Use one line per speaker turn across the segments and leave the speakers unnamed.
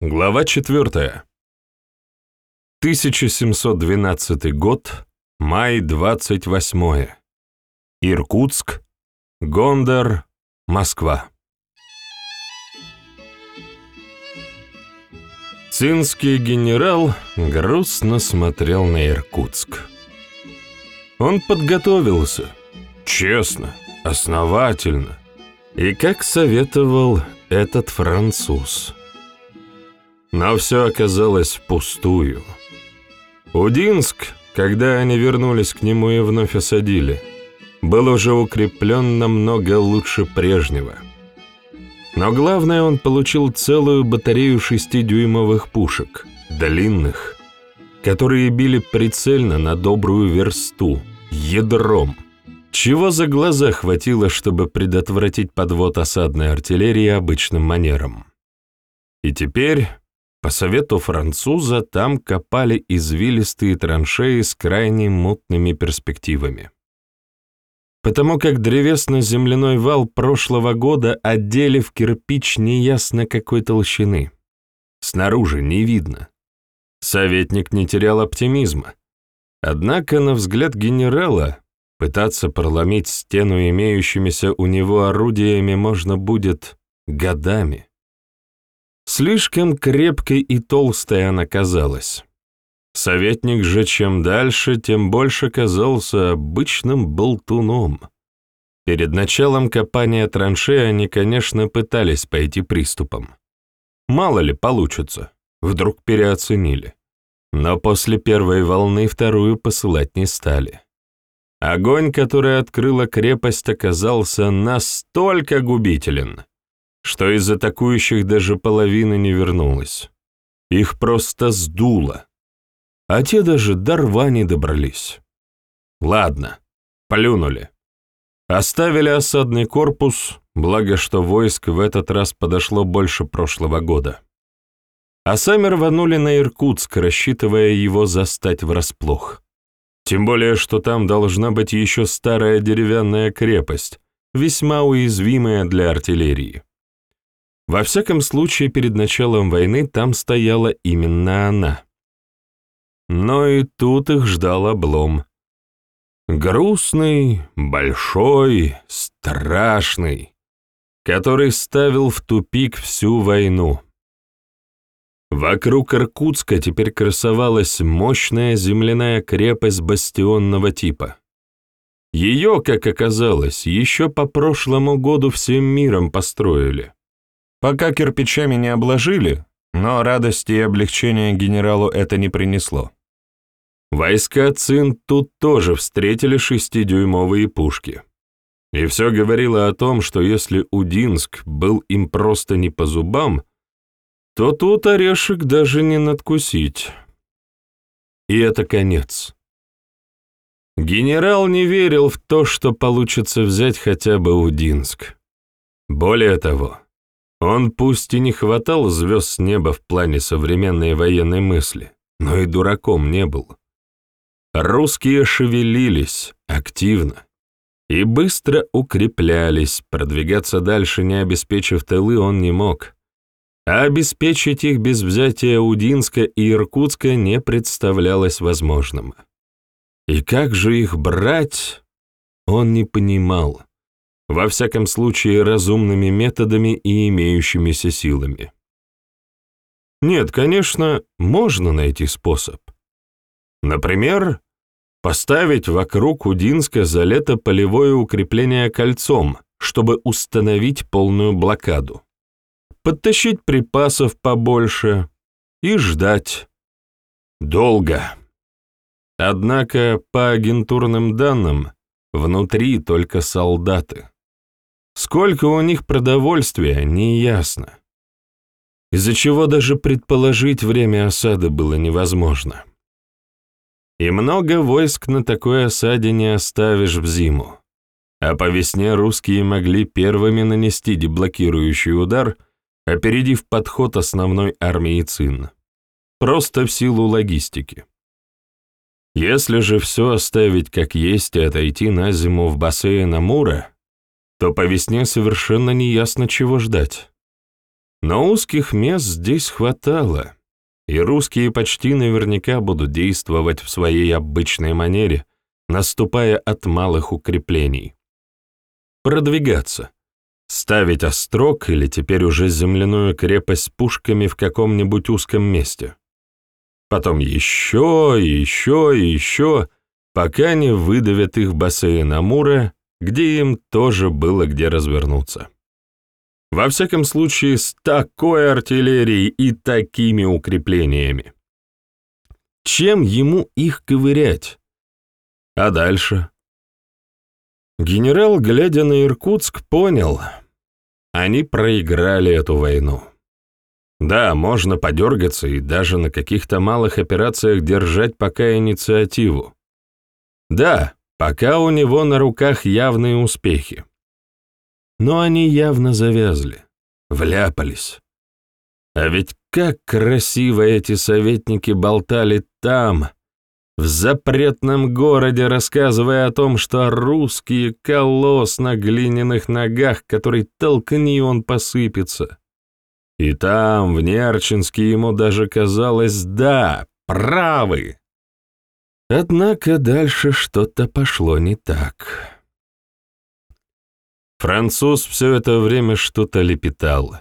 Глава 4. 1712 год, май 28. Иркутск, Гондор, Москва. Цинский генерал грустно смотрел на Иркутск. Он подготовился, честно, основательно, и как советовал этот француз – но все оказалось впустую. Удинск, когда они вернулись к нему и вновь осадили, был уже укреплен намного лучше прежнего. Но главное, он получил целую батарею шестидюймовых пушек, длинных, которые били прицельно на добрую версту, ядром, чего за глаза хватило, чтобы предотвратить подвод осадной артиллерии обычным манером. И теперь по совету француза там копали извилистые траншеи с крайне мутными перспективами. Потому как древесно-земляной вал прошлого года одели в кирпич неясно какой толщины. Снаружи не видно. Советник не терял оптимизма. Однако, на взгляд генерала, пытаться проломить стену имеющимися у него орудиями можно будет годами. Слишком крепкой и толстой она казалась. Советник же чем дальше, тем больше казался обычным болтуном. Перед началом копания траншеи они, конечно, пытались пойти приступом. Мало ли получится, вдруг переоценили. Но после первой волны вторую посылать не стали. Огонь, который открыла крепость, оказался настолько губителен, что из атакующих даже половины не вернулась. Их просто сдуло. А те даже до рва не добрались. Ладно, плюнули. Оставили осадный корпус, благо что войск в этот раз подошло больше прошлого года. А сами рванули на Иркутск, рассчитывая его застать врасплох. Тем более, что там должна быть еще старая деревянная крепость, весьма уязвимая для артиллерии. Во всяком случае, перед началом войны там стояла именно она. Но и тут их ждал облом. Грустный, большой, страшный, который ставил в тупик всю войну. Вокруг Иркутска теперь красовалась мощная земляная крепость бастионного типа. Ее, как оказалось, еще по прошлому году всем миром построили. Пока кирпичами не обложили, но радости и облегчения генералу это не принесло. Войска Цин тут тоже встретили шестидюймовые пушки. И все говорило о том, что если Удинск был им просто не по зубам, то тут орешек даже не надкусить. И это конец. Генерал не верил в то, что получится взять хотя бы Удинск. Более того, он пусть и не хватал звезд с неба в плане современной военной мысли, но и дураком не был. Русские шевелились активно и быстро укреплялись, продвигаться дальше, не обеспечив тылы, он не мог. А обеспечить их без взятия Удинска и Иркутска не представлялось возможным. И как же их брать, он не понимал во всяком случае разумными методами и имеющимися силами. Нет, конечно, можно найти способ. Например, поставить вокруг Удинска за лето полевое укрепление кольцом, чтобы установить полную блокаду. Подтащить припасов побольше и ждать. Долго. Однако, по агентурным данным, внутри только солдаты. Сколько у них продовольствия, неясно. Из-за чего даже предположить время осады было невозможно. И много войск на такой осаде не оставишь в зиму. А по весне русские могли первыми нанести деблокирующий удар, опередив подход основной армии Цин. Просто в силу логистики. Если же все оставить как есть и отойти на зиму в бассейн Амура, то по весне совершенно неясно, чего ждать. Но узких мест здесь хватало, и русские почти наверняка будут действовать в своей обычной манере, наступая от малых укреплений. Продвигаться. Ставить острог или теперь уже земляную крепость с пушками в каком-нибудь узком месте. Потом еще еще еще, пока не выдавят их бассейн Амура, где им тоже было где развернуться. Во всяком случае, с такой артиллерией и такими укреплениями. Чем ему их ковырять? А дальше? Генерал, глядя на Иркутск, понял, они проиграли эту войну. Да, можно подергаться и даже на каких-то малых операциях держать пока инициативу. Да, пока у него на руках явные успехи. Но они явно завязли, вляпались. А ведь как красиво эти советники болтали там, в запретном городе, рассказывая о том, что русские колосс на глиняных ногах, который толкни, он посыпется. И там, в Нерчинске, ему даже казалось, да, правы. Однако дальше что-то пошло не так. Француз все это время что-то лепетал.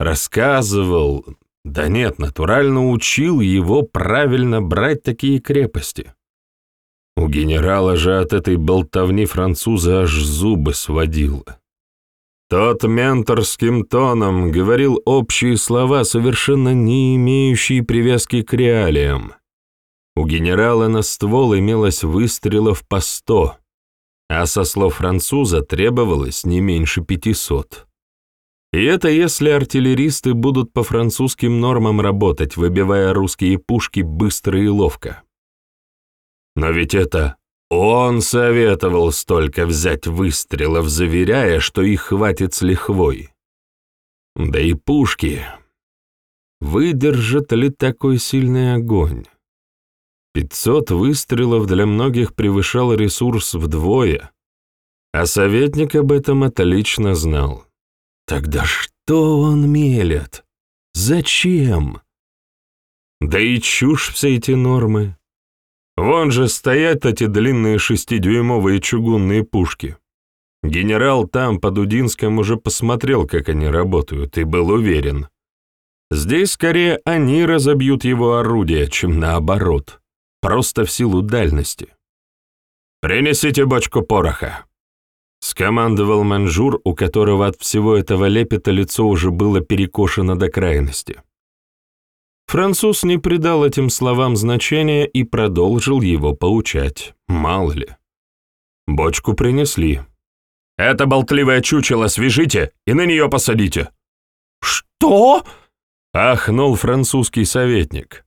Рассказывал, да нет, натурально учил его правильно брать такие крепости. У генерала же от этой болтовни француза аж зубы сводило. Тот менторским тоном говорил общие слова, совершенно не имеющие привязки к реалиям. У генерала на ствол имелось выстрелов по сто, а со слов француза требовалось не меньше пятисот. И это если артиллеристы будут по французским нормам работать, выбивая русские пушки быстро и ловко. Но ведь это он советовал столько взять выстрелов, заверяя, что их хватит с лихвой. Да и пушки. Выдержат ли такой сильный огонь? Пятьсот выстрелов для многих превышал ресурс вдвое, а советник об этом отлично знал. Тогда что он мелет? Зачем? Да и чушь все эти нормы. Вон же стоят эти длинные шестидюймовые чугунные пушки. Генерал там, под Удинском, уже посмотрел, как они работают, и был уверен. Здесь скорее они разобьют его орудие, чем наоборот, просто в силу дальности. «Принесите бочку пороха», Скомандовал манжур, у которого от всего этого лепета лицо уже было перекошено до крайности. Француз не придал этим словам значения и продолжил его поучать, мало ли. Бочку принесли. «Это болтливое чучело свяжите и на нее посадите». «Что?» — ахнул французский советник.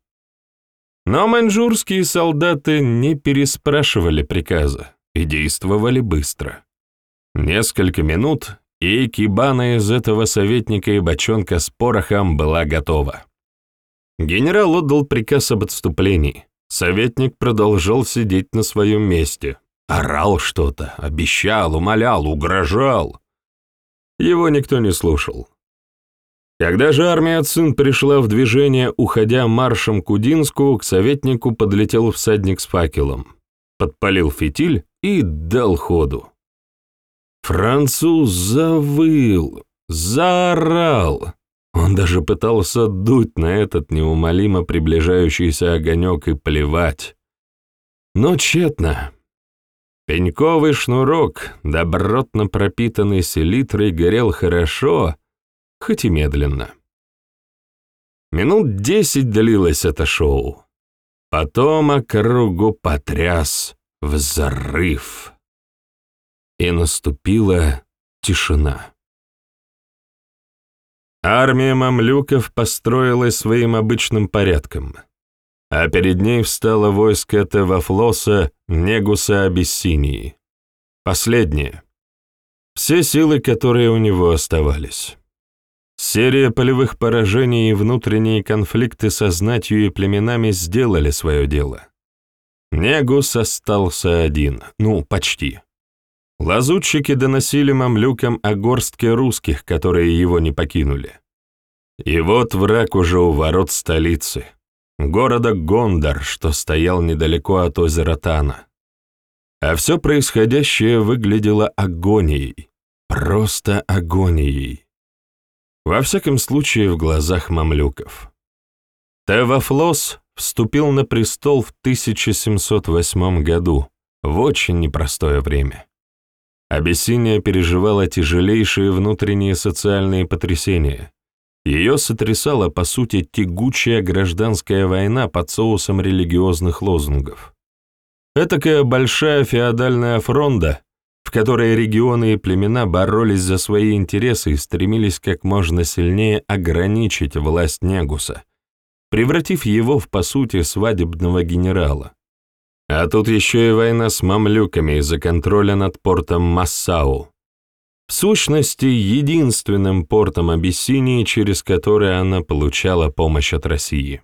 Но маньчжурские солдаты не переспрашивали приказа и действовали быстро. Несколько минут, и кибана из этого советника и бочонка с порохом была готова. Генерал отдал приказ об отступлении. Советник продолжал сидеть на своем месте. Орал что-то, обещал, умолял, угрожал. Его никто не слушал. Когда же армия Цин пришла в движение, уходя маршем к Удинску, к советнику подлетел всадник с факелом, подпалил фитиль и дал ходу. Француз завыл, заорал. Он даже пытался дуть на этот неумолимо приближающийся огонек и плевать. Но тщетно. Пеньковый шнурок, добротно пропитанный селитрой, горел хорошо, хоть и медленно. Минут десять длилось это шоу. Потом округу потряс взрыв и наступила тишина. Армия мамлюков построилась своим обычным порядком, а перед ней встало войско Тевафлоса, Негуса Абиссинии. Последнее. Все силы, которые у него оставались. Серия полевых поражений и внутренние конфликты со знатью и племенами сделали свое дело. Негус остался один, ну, почти. Лазутчики доносили мамлюкам о горстке русских, которые его не покинули. И вот враг уже у ворот столицы, города Гондар, что стоял недалеко от озера Тана. А все происходящее выглядело агонией, просто агонией. Во всяком случае, в глазах мамлюков. Тевафлос вступил на престол в 1708 году, в очень непростое время. Абиссиния переживала тяжелейшие внутренние социальные потрясения. Ее сотрясала, по сути, тягучая гражданская война под соусом религиозных лозунгов. Этакая большая феодальная фронда, в которой регионы и племена боролись за свои интересы и стремились как можно сильнее ограничить власть Негуса, превратив его в, по сути, свадебного генерала. А тут еще и война с мамлюками из-за контроля над портом Массау. В сущности, единственным портом Абиссинии, через который она получала помощь от России.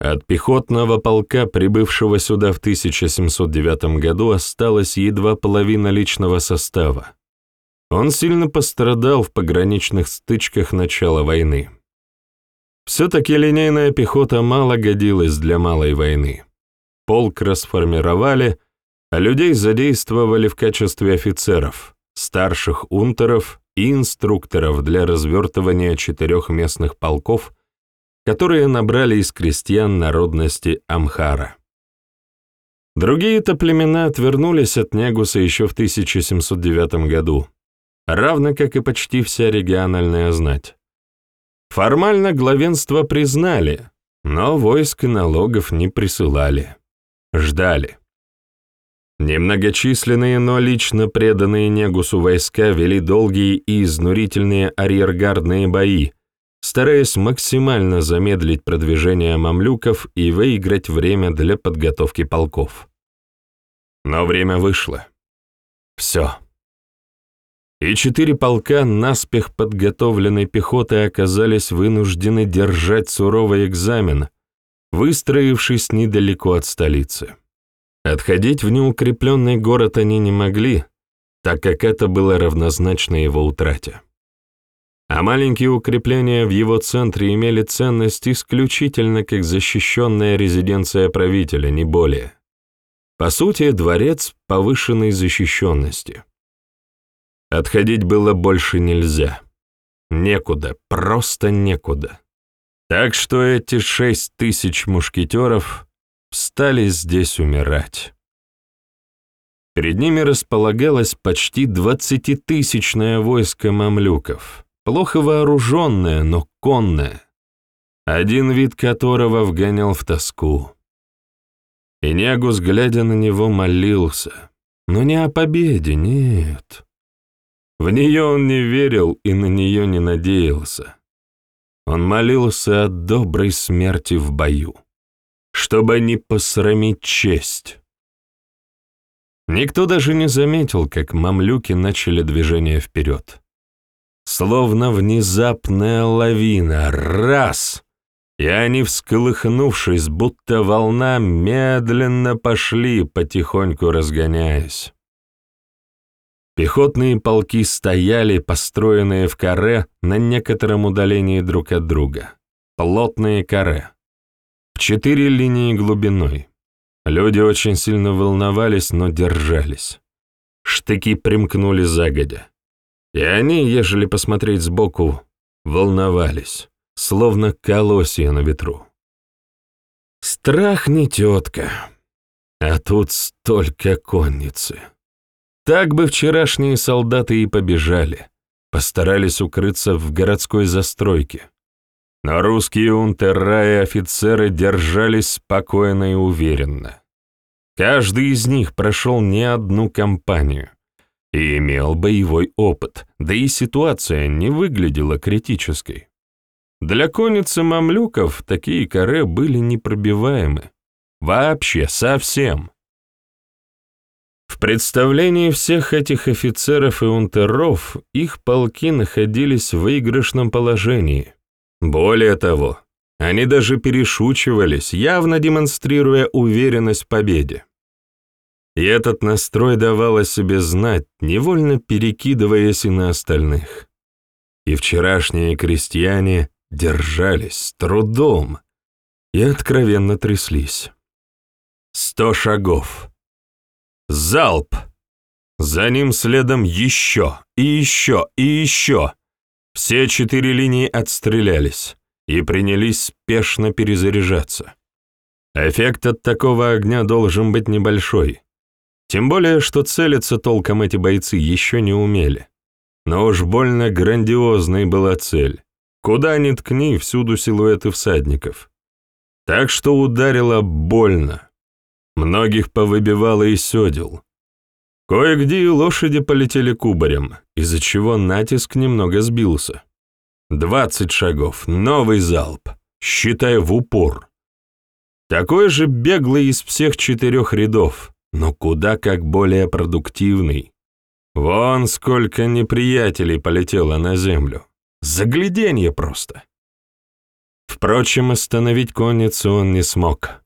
От пехотного полка, прибывшего сюда в 1709 году, осталась едва половина личного состава. Он сильно пострадал в пограничных стычках начала войны. Все-таки линейная пехота мало годилась для малой войны полк расформировали, а людей задействовали в качестве офицеров, старших унтеров и инструкторов для развертывания четырех местных полков, которые набрали из крестьян народности Амхара. Другие-то племена отвернулись от Негуса еще в 1709 году, равно как и почти вся региональная знать. Формально главенство признали, но войск и налогов не присылали ждали. Немногочисленные, но лично преданные Негусу войска вели долгие и изнурительные арьергардные бои, стараясь максимально замедлить продвижение мамлюков и выиграть время для подготовки полков. Но время вышло. Все. И четыре полка наспех подготовленной пехоты оказались вынуждены держать суровый экзамен — выстроившись недалеко от столицы. Отходить в неукрепленный город они не могли, так как это было равнозначно его утрате. А маленькие укрепления в его центре имели ценность исключительно как защищенная резиденция правителя, не более. По сути, дворец повышенной защищенности. Отходить было больше нельзя. Некуда, просто некуда. Так что эти шесть тысяч мушкетеров встали здесь умирать. Перед ними располагалось почти двадцатитысячное войско мамлюков, плохо вооруженное, но конное, один вид которого вгонял в тоску. И Негус, глядя на него, молился, но не о победе, нет. В нее он не верил и на нее не надеялся. Он молился о доброй смерти в бою, чтобы не посрамить честь. Никто даже не заметил, как мамлюки начали движение вперед. Словно внезапная лавина, раз, и они, всколыхнувшись, будто волна, медленно пошли, потихоньку разгоняясь. Пехотные полки стояли, построенные в каре на некотором удалении друг от друга. Плотные каре. В четыре линии глубиной. Люди очень сильно волновались, но держались. Штыки примкнули загодя. И они, ежели посмотреть сбоку, волновались, словно колосья на ветру. Страх не тетка, а тут столько конницы. Так бы вчерашние солдаты и побежали, постарались укрыться в городской застройке. Но русские унтера и офицеры держались спокойно и уверенно. Каждый из них прошел не одну кампанию и имел боевой опыт, да и ситуация не выглядела критической. Для конницы мамлюков такие каре были непробиваемы. Вообще, совсем. В представлении всех этих офицеров и унтеров их полки находились в выигрышном положении. Более того, они даже перешучивались, явно демонстрируя уверенность в победе. И этот настрой давал о себе знать, невольно перекидываясь и на остальных. и вчерашние крестьяне держались с трудом и откровенно тряслись. Сто шагов. Залп! За ним следом еще, и еще, и еще. Все четыре линии отстрелялись и принялись спешно перезаряжаться. Эффект от такого огня должен быть небольшой. Тем более, что целиться толком эти бойцы еще не умели. Но уж больно грандиозной была цель. Куда ни ткни, всюду силуэты всадников. Так что ударило больно. Многих повыбивало и седел. Кое-где и лошади полетели кубарем, из-за чего натиск немного сбился. Двадцать шагов, новый залп, считай в упор. Такой же беглый из всех четырех рядов, но куда как более продуктивный. Вон сколько неприятелей полетело на землю. Загляденье просто. Впрочем, остановить конницу он не смог.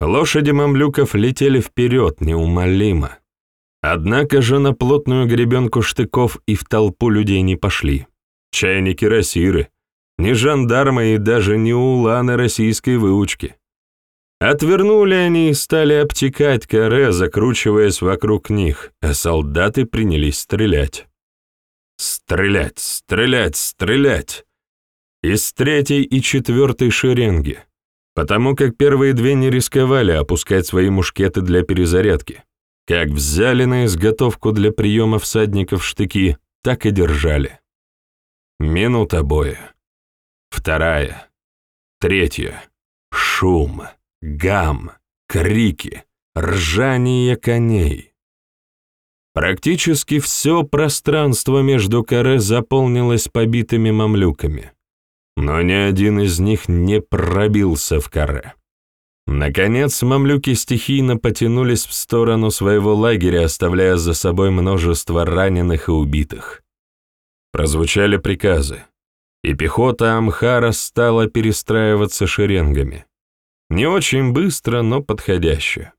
Лошади мамлюков летели вперед неумолимо. Однако же на плотную гребенку штыков и в толпу людей не пошли. Чайники кирасиры, не жандармы и даже не уланы российской выучки. Отвернули они и стали обтекать каре, закручиваясь вокруг них, а солдаты принялись стрелять. Стрелять, стрелять, стрелять! Из третьей и четвертой шеренги, потому как первые две не рисковали опускать свои мушкеты для перезарядки. Как взяли на изготовку для приема всадников штыки, так и держали. Минута боя. Вторая. Третья. Шум гам, крики, ржание коней. Практически все пространство между каре заполнилось побитыми мамлюками, но ни один из них не пробился в каре. Наконец, мамлюки стихийно потянулись в сторону своего лагеря, оставляя за собой множество раненых и убитых. Прозвучали приказы, и пехота Амхара стала перестраиваться шеренгами. Не очень быстро, но подходяще.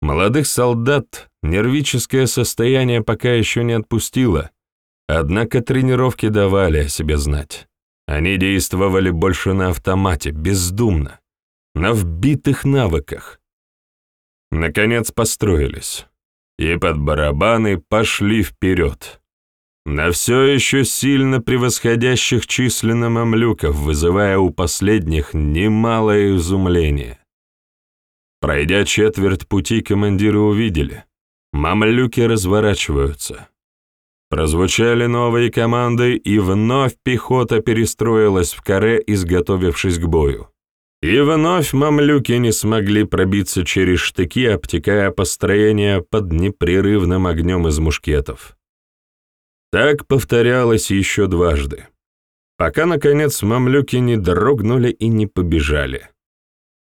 Молодых солдат нервическое состояние пока еще не отпустило, однако тренировки давали о себе знать. Они действовали больше на автомате, бездумно, на вбитых навыках. Наконец построились, и под барабаны пошли вперед на все еще сильно превосходящих численно мамлюков, вызывая у последних немалое изумление. Пройдя четверть пути, командиры увидели. Мамлюки разворачиваются. Прозвучали новые команды, и вновь пехота перестроилась в каре, изготовившись к бою. И вновь мамлюки не смогли пробиться через штыки, обтекая построение под непрерывным огнем из мушкетов. Так повторялось еще дважды, пока, наконец, мамлюки не дрогнули и не побежали.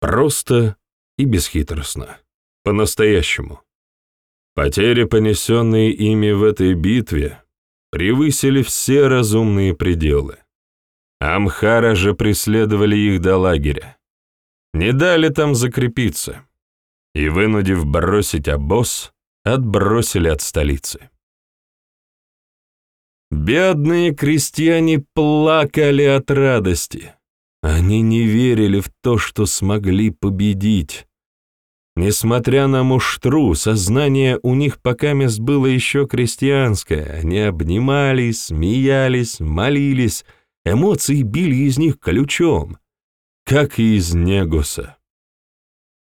Просто и бесхитростно, по-настоящему. Потери, понесенные ими в этой битве, превысили все разумные пределы. Амхара же преследовали их до лагеря. Не дали там закрепиться и, вынудив бросить обоз, отбросили от столицы. Бедные крестьяне плакали от радости. Они не верили в то, что смогли победить. Несмотря на муштру, сознание у них пока мест было еще крестьянское. Они обнимались, смеялись, молились, эмоции били из них ключом, как и из Негуса.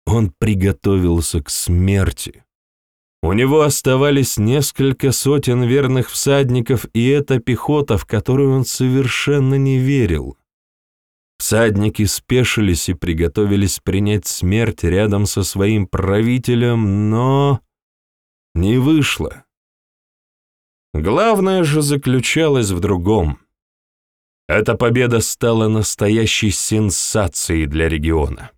Он приготовился к смерти. У него оставались несколько сотен верных всадников, и эта пехота, в которую он совершенно не верил. Всадники спешились и приготовились принять смерть рядом со своим правителем, но не вышло. Главное же заключалось в другом. Эта победа стала настоящей сенсацией для региона.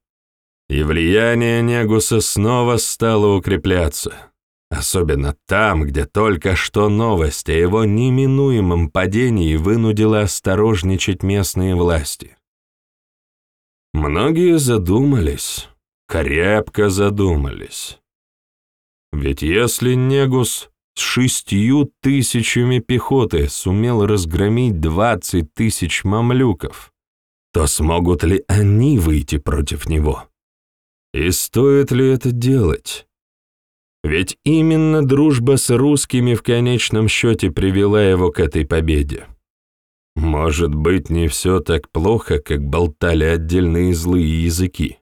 И влияние Негуса снова стало укрепляться особенно там, где только что новость о его неминуемом падении вынудила осторожничать местные власти. Многие задумались, крепко задумались. Ведь если Негус с шестью тысячами пехоты сумел разгромить двадцать тысяч мамлюков, то смогут ли они выйти против него? И стоит ли это делать? Ведь именно дружба с русскими в конечном счете привела его к этой победе. Может быть, не все так плохо, как болтали отдельные злые языки.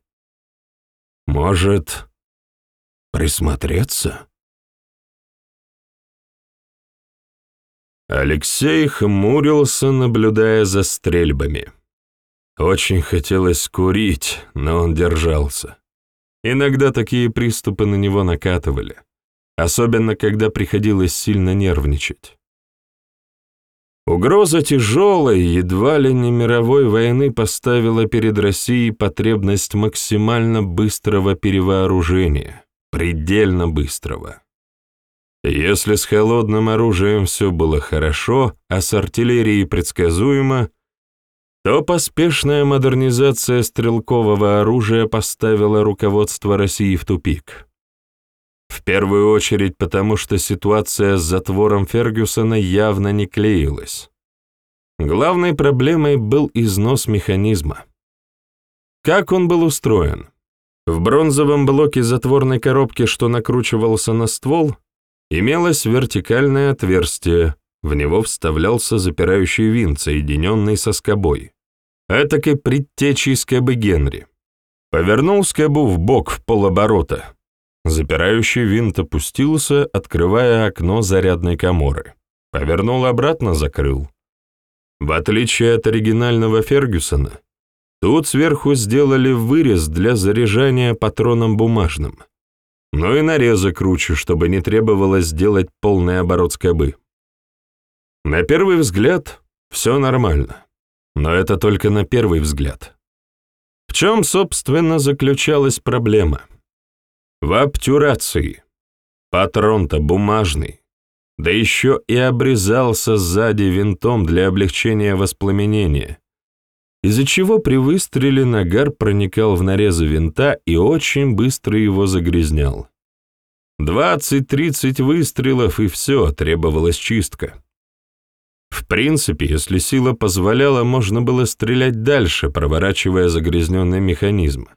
Может, присмотреться? Алексей хмурился, наблюдая за стрельбами. Очень хотелось курить, но он держался. Иногда такие приступы на него накатывали, особенно когда приходилось сильно нервничать. Угроза тяжелой, едва ли не мировой войны поставила перед Россией потребность максимально быстрого перевооружения, предельно быстрого. Если с холодным оружием все было хорошо, а с артиллерией предсказуемо, то поспешная модернизация стрелкового оружия поставила руководство России в тупик. В первую очередь потому, что ситуация с затвором Фергюсона явно не клеилась. Главной проблемой был износ механизма. Как он был устроен? В бронзовом блоке затворной коробки, что накручивался на ствол, имелось вертикальное отверстие, в него вставлялся запирающий винт, соединенный со скобой. Этакой предтечей скобы Генри. Повернул скобу в бок в полоборота. Запирающий винт опустился, открывая окно зарядной коморы. Повернул обратно, закрыл. В отличие от оригинального Фергюсона, тут сверху сделали вырез для заряжания патроном бумажным — но и нарезы круче, чтобы не требовалось сделать полный оборот скобы. На первый взгляд все нормально, но это только на первый взгляд. В чем, собственно, заключалась проблема? В обтюрации. Патрон-то бумажный, да еще и обрезался сзади винтом для облегчения воспламенения, из-за чего при выстреле нагар проникал в нарезы винта и очень быстро его загрязнял. Двадцать-тридцать выстрелов, и все, требовалась чистка. Принципе, если сила позволяла, можно было стрелять дальше, проворачивая загрязненный механизм.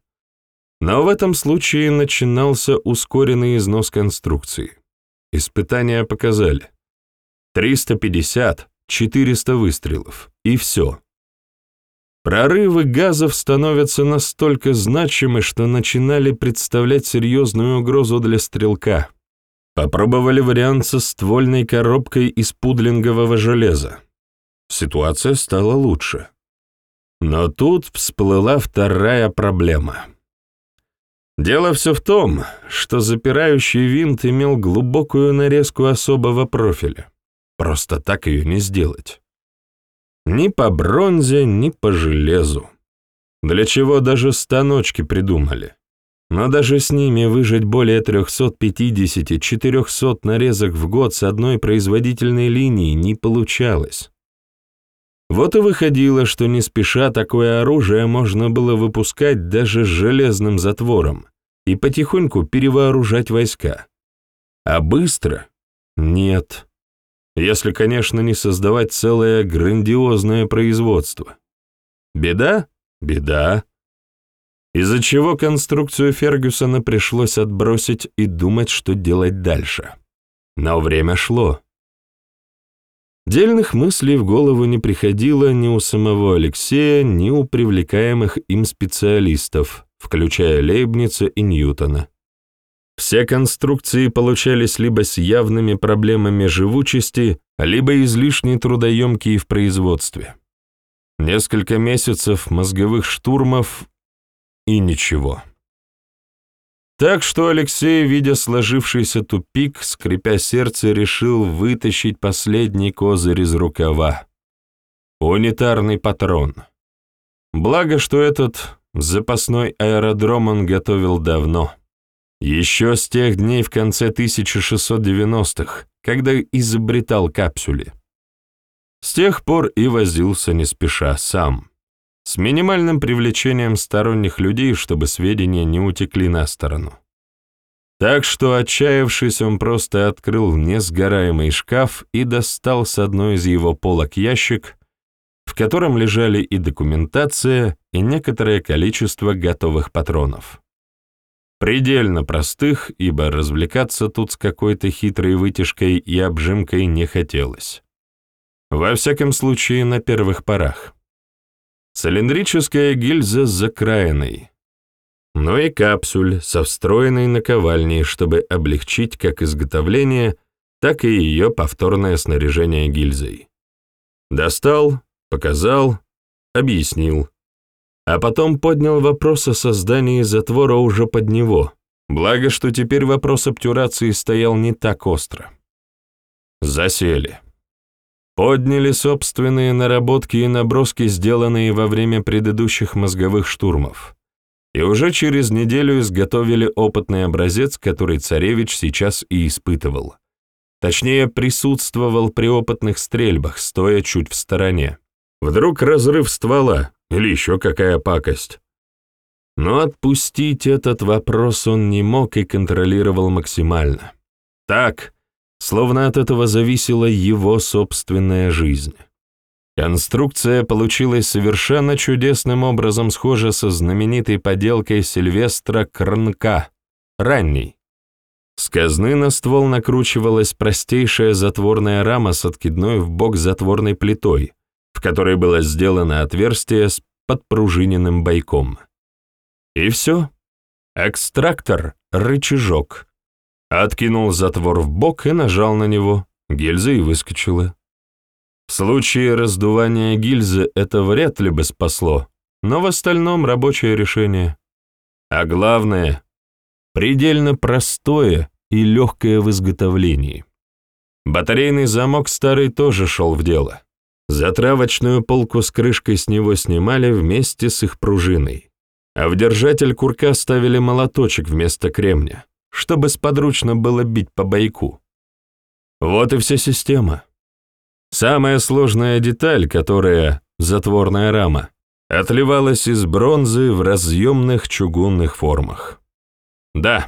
Но в этом случае начинался ускоренный износ конструкции. Испытания показали. 350-400 выстрелов, и все. Прорывы газов становятся настолько значимы, что начинали представлять серьезную угрозу для стрелка. Попробовали вариант со ствольной коробкой из пудлингового железа. Ситуация стала лучше. Но тут всплыла вторая проблема. Дело все в том, что запирающий винт имел глубокую нарезку особого профиля. Просто так ее не сделать. Ни по бронзе, ни по железу. Для чего даже станочки придумали. Но даже с ними выжать более 350-400 нарезок в год с одной производительной линии не получалось. Вот и выходило, что не спеша такое оружие можно было выпускать даже с железным затвором и потихоньку перевооружать войска. А быстро? Нет. Если, конечно, не создавать целое грандиозное производство. Беда? Беда. Из-за чего конструкцию Фергюсона пришлось отбросить и думать, что делать дальше. Но время шло. Дельных мыслей в голову не приходило ни у самого Алексея, ни у привлекаемых им специалистов, включая Лейбница и Ньютона. Все конструкции получались либо с явными проблемами живучести, либо излишне трудоемкие в производстве. Несколько месяцев мозговых штурмов и ничего. Так что Алексей, видя сложившийся тупик, скрипя сердце, решил вытащить последний козырь из рукава. Унитарный патрон. Благо, что этот запасной аэродром он готовил давно. Еще с тех дней в конце 1690-х, когда изобретал капсули. С тех пор и возился не спеша сам, с минимальным привлечением сторонних людей, чтобы сведения не утекли на сторону. Так что, отчаявшись, он просто открыл несгораемый шкаф и достал с одной из его полок ящик, в котором лежали и документация, и некоторое количество готовых патронов. Предельно простых, ибо развлекаться тут с какой-то хитрой вытяжкой и обжимкой не хотелось. Во всяком случае, на первых порах. Цилиндрическая гильза с закраиной, но и капсуль со встроенной наковальней, чтобы облегчить как изготовление, так и ее повторное снаряжение гильзой. Достал, показал, объяснил. А потом поднял вопрос о создании затвора уже под него, благо, что теперь вопрос обтюрации стоял не так остро. Засели. Подняли собственные наработки и наброски, сделанные во время предыдущих мозговых штурмов. И уже через неделю изготовили опытный образец, который царевич сейчас и испытывал. Точнее, присутствовал при опытных стрельбах, стоя чуть в стороне. Вдруг разрыв ствола или еще какая пакость. Но отпустить этот вопрос он не мог и контролировал максимально. Так, словно от этого зависела его собственная жизнь. Конструкция получилась совершенно чудесным образом схожа со знаменитой поделкой Сильвестра Крнка, ранней. С казны на ствол накручивалась простейшая затворная рама с откидной в бок затворной плитой, в которой было сделано отверстие с подпружиненным бойком. И все. Экстрактор, рычажок. Откинул затвор в бок и нажал на него. Гильза и выскочила. В случае раздувания гильзы это вряд ли бы спасло, но в остальном рабочее решение. А главное, предельно простое и легкое в изготовлении. Батарейный замок старый тоже шел в дело. Затравочную полку с крышкой с него снимали вместе с их пружиной, а в держатель курка ставили молоточек вместо кремня, чтобы сподручно было бить по бойку. Вот и вся система. Самая сложная деталь, которая затворная рама, отливалась из бронзы в разъемных чугунных формах. Да,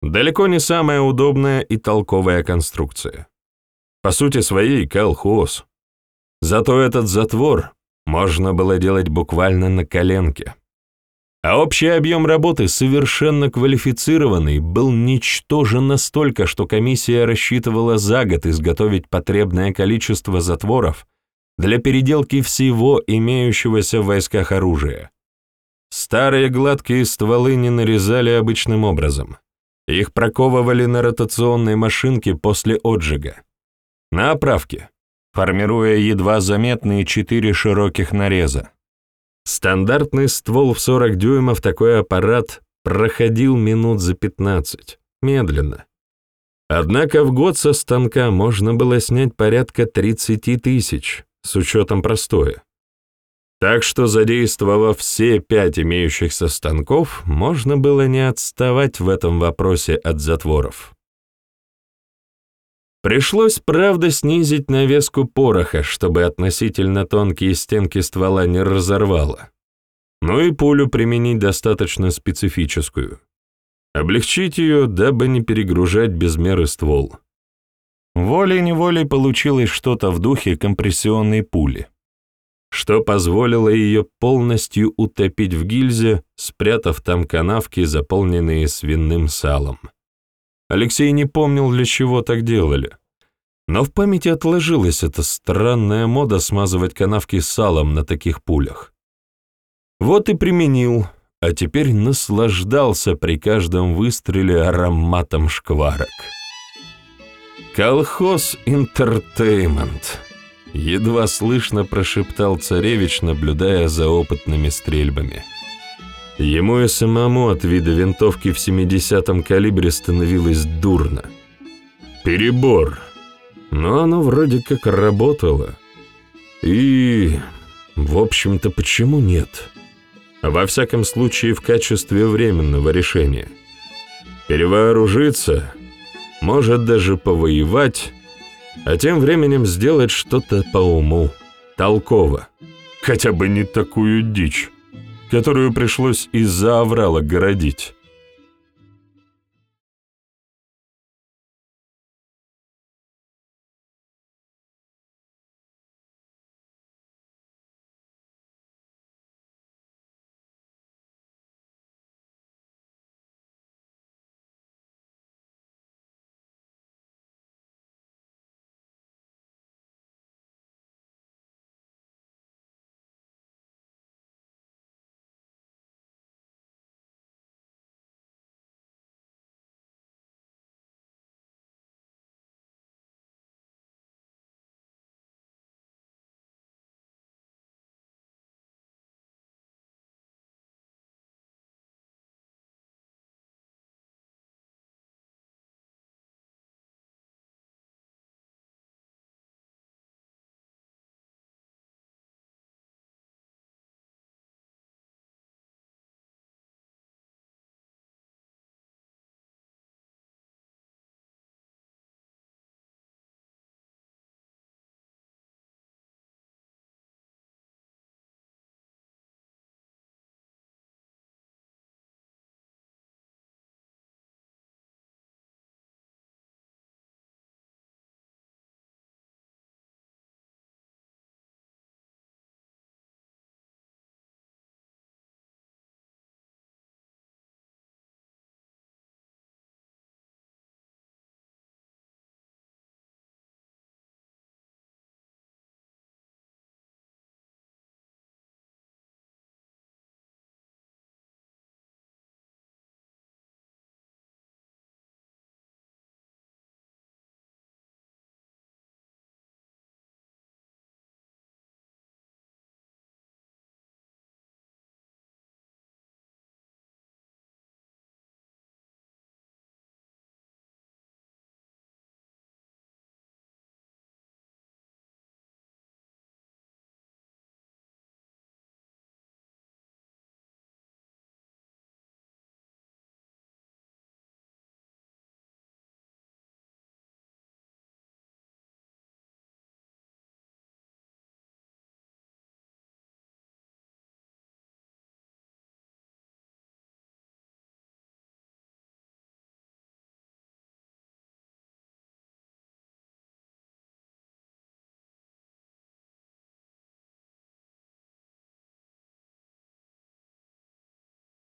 далеко не самая удобная и толковая конструкция. По сути своей колхоз. Зато этот затвор можно было делать буквально на коленке. А общий объем работы, совершенно квалифицированный, был ничтожен настолько, что комиссия рассчитывала за год изготовить потребное количество затворов для переделки всего имеющегося в войсках оружия. Старые гладкие стволы не нарезали обычным образом. Их проковывали на ротационной машинке после отжига. На оправке формируя едва заметные четыре широких нареза. Стандартный ствол в 40 дюймов такой аппарат проходил минут за 15, медленно. Однако в год со станка можно было снять порядка 30 тысяч, с учетом простоя. Так что, задействовав все пять имеющихся станков, можно было не отставать в этом вопросе от затворов. Пришлось, правда, снизить навеску пороха, чтобы относительно тонкие стенки ствола не разорвало. Ну и пулю применить достаточно специфическую. Облегчить ее, дабы не перегружать без меры ствол. Волей-неволей получилось что-то в духе компрессионной пули, что позволило ее полностью утопить в гильзе, спрятав там канавки, заполненные свиным салом. Алексей не помнил, для чего так делали. Но в памяти отложилась эта странная мода смазывать канавки салом на таких пулях. Вот и применил, а теперь наслаждался при каждом выстреле ароматом шкварок. «Колхоз Интертеймент», — едва слышно прошептал царевич, наблюдая за опытными стрельбами. Ему и самому от вида винтовки в 70-м калибре становилось дурно. Перебор. Но оно вроде как работало. И, в общем-то, почему нет? Во всяком случае, в качестве временного решения. Перевооружиться, может даже повоевать, а тем временем сделать что-то по уму, толково. Хотя бы не такую дичь которую пришлось из-за оврала городить.